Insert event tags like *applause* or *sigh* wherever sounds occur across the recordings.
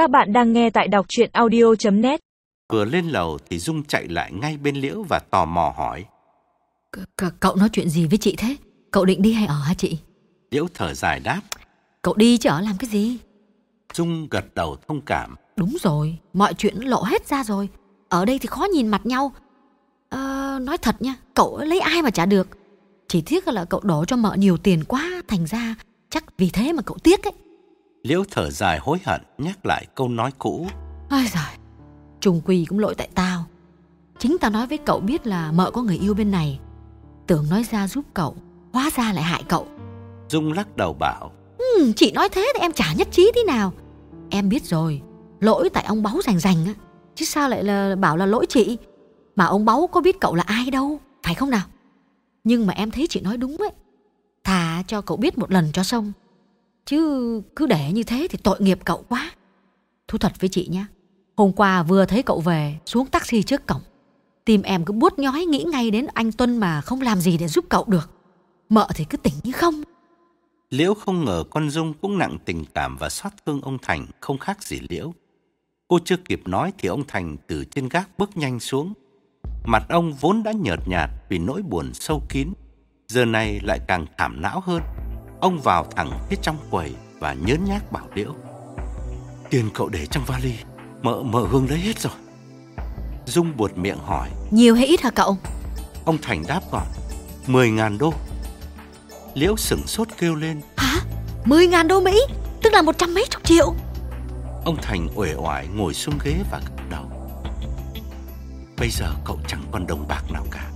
Các bạn đang nghe tại đọc chuyện audio.net Vừa lên lầu thì Dung chạy lại ngay bên Liễu và tò mò hỏi. C- c- cậu nói chuyện gì với chị thế? Cậu định đi hay ở hả chị? Liễu thở dài đáp. Cậu đi chứ ở làm cái gì? Dung gật đầu thông cảm. Đúng rồi, mọi chuyện lộ hết ra rồi. Ở đây thì khó nhìn mặt nhau. Ờ, nói thật nha, cậu lấy ai mà trả được. Chỉ tiếc là cậu đổ cho mợ nhiều tiền quá, thành ra chắc vì thế mà cậu tiếc ấy. Liễu thở dài hối hận nhắc lại câu nói cũ. Ôi giời, trùng quỳ cũng lỗi tại tao. Chính tao nói với cậu biết là mợ có người yêu bên này. Tưởng nói ra giúp cậu, hóa ra lại hại cậu. Dung lắc đầu bảo. Ừ, chị nói thế thì em chả nhất trí thế nào. Em biết rồi, lỗi tại ông báu rành rành á. Chứ sao lại là bảo là lỗi chị. Mà ông báu có biết cậu là ai đâu, phải không nào? Nhưng mà em thấy chị nói đúng ấy. Thà cho cậu biết một lần cho xong. Chứ cứ để như thế thì tội nghiệp cậu quá. Thú thật với chị nhé. Hôm qua vừa thấy cậu về xuống taxi trước cổng. Tim em cứ buốt nhói nghĩ ngay đến anh Tuân mà không làm gì để giúp cậu được. Mợ thì cứ tỉnh như không. Liễu không ngờ con Dung cũng nặng tình cảm và xót thương ông Thành không khác gì Liễu. Cô chưa kịp nói thì ông Thành từ trên gác bước nhanh xuống. Mặt ông vốn đã nhợt nhạt vì nỗi buồn sâu kín, giờ này lại càng thảm não hơn. Ông vào thẳng phía trong quầy và nhớn nhác bảo Liễu. Tiền cậu để trong vali, mợ mợ Hương lấy hết rồi. Dung buột miệng hỏi, Nhiều hay ít hả cậu? ông Thành đáp gọn, 10 ngàn đô. Liễu sửng sốt kêu lên, Hả? 10 ngàn đô Mỹ? Tức là một trăm mấy chục triệu. Ông Thành uể oải ngồi xuống ghế và gật đầu. Bây giờ cậu chẳng còn đồng bạc nào cả.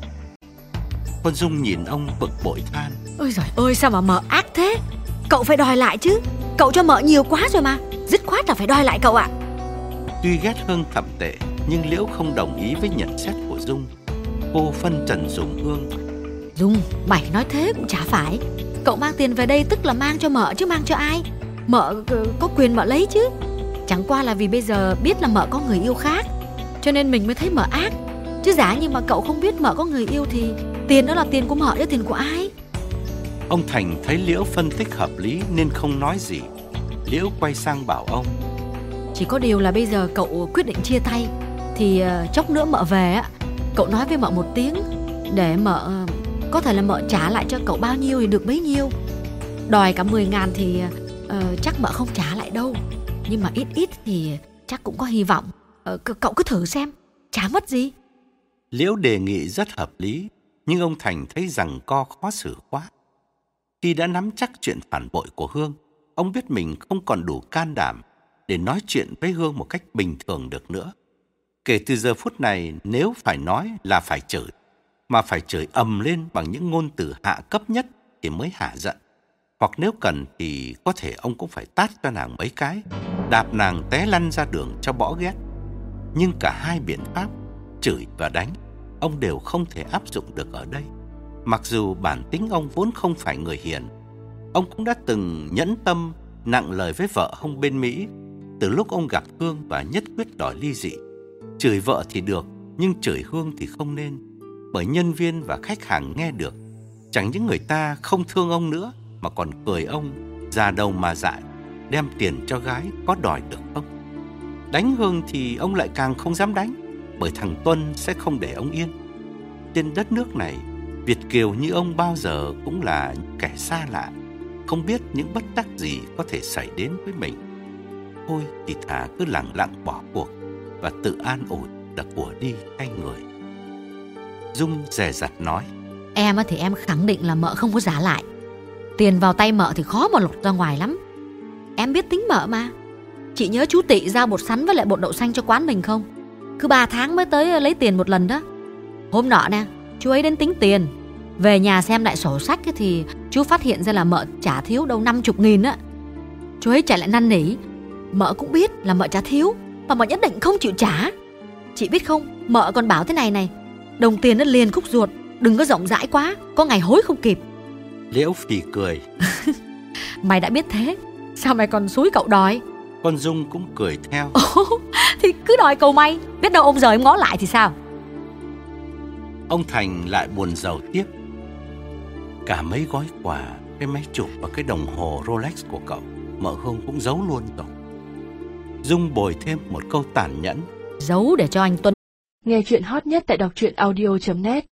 Con Dung nhìn ông bực bội than. Ôi giời ơi sao mà mợ ác thế? Cậu phải đòi lại chứ. Cậu cho mợ nhiều quá rồi mà. Dứt khoát là phải đòi lại cậu ạ. Tuy ghét Hương thậm tệ, nhưng Liễu không đồng ý với nhận xét của Dung. Cô phân trần dùng Hương. Dung, mày nói thế cũng chả phải. Cậu mang tiền về đây tức là mang cho mợ chứ mang cho ai? Mợ có quyền mợ lấy chứ. Chẳng qua là vì bây giờ biết là mợ có người yêu khác. Cho nên mình mới thấy mợ ác. Chứ giả như mà cậu không biết mợ có người yêu thì tiền đó là tiền của mợ chứ tiền của ai? Ông Thành thấy Liễu phân tích hợp lý nên không nói gì. Liễu quay sang bảo ông. Chỉ có điều là bây giờ cậu quyết định chia tay Thì ờ, chốc nữa mợ về á Cậu nói với mợ một tiếng Để mợ ờ, Có thể là mợ trả lại cho cậu bao nhiêu thì được bấy nhiêu Đòi cả 10 ngàn thì ờ, Chắc mợ không trả lại đâu Nhưng mà ít ít thì chắc cũng có hy vọng c- Cậu cứ thử xem Chả mất gì Liễu đề nghị rất hợp lý, nhưng ông Thành thấy rằng co khó xử quá. Khi đã nắm chắc chuyện phản bội của Hương, ông biết mình không còn đủ can đảm để nói chuyện với Hương một cách bình thường được nữa. Kể từ giờ phút này, nếu phải nói là phải chửi, mà phải chửi ầm lên bằng những ngôn từ hạ cấp nhất thì mới hạ giận. Hoặc nếu cần thì có thể ông cũng phải tát cho nàng mấy cái, đạp nàng té lăn ra đường cho bỏ ghét. Nhưng cả hai biện pháp, chửi và đánh, ông đều không thể áp dụng được ở đây. Mặc dù bản tính ông vốn không phải người hiền, ông cũng đã từng nhẫn tâm nặng lời với vợ ông bên Mỹ từ lúc ông gặp Hương và nhất quyết đòi ly dị. Chửi vợ thì được, nhưng chửi Hương thì không nên, bởi nhân viên và khách hàng nghe được. Chẳng những người ta không thương ông nữa mà còn cười ông già đầu mà dại, đem tiền cho gái có đòi được không? Đánh Hương thì ông lại càng không dám đánh, bởi thằng Tuân sẽ không để ông yên. Trên đất nước này, Việt Kiều như ông bao giờ cũng là kẻ xa lạ, không biết những bất đắc gì có thể xảy đến với mình. Thôi thì thà cứ lặng lặng bỏ cuộc và tự an ủi là của đi thay người. Dung dè dặt nói, Em á thì em khẳng định là mợ không có giả lại. Tiền vào tay mợ thì khó mà lột ra ngoài lắm. Em biết tính mợ mà. Chị nhớ chú Tị giao bột sắn với lại bột đậu xanh cho quán mình không? Cứ 3 tháng mới tới ờ, lấy tiền một lần đó. Hôm nọ nè Chú ấy đến tính tiền. Về nhà xem lại sổ sách thì Chú phát hiện ra là mợ trả thiếu đâu 50 nghìn á. Chú ấy chạy lại năn nỉ Mợ cũng biết là mợ trả thiếu Mà mợ nhất định không chịu trả. Chị biết không Mợ còn bảo thế này này Đồng tiền nó liền khúc ruột Đừng có rộng rãi quá Có ngày hối không kịp. Liễu phì cười, *laughs* Mày đã biết thế Sao mày còn xúi cậu đòi? Con Dung cũng cười theo. *laughs* Ồ, Thì cứ đòi cầu may Biết đâu ông giờ em ngó lại thì sao Ông Thành lại buồn giàu tiếp. Cả mấy gói quà, cái máy chụp và cái đồng hồ Rolex của cậu, mợ Hương cũng giấu luôn rồi. Dung bồi thêm một câu tàn nhẫn. Giấu để cho anh Tuấn Nghe chuyện hot nhất tại đọc truyện audio.net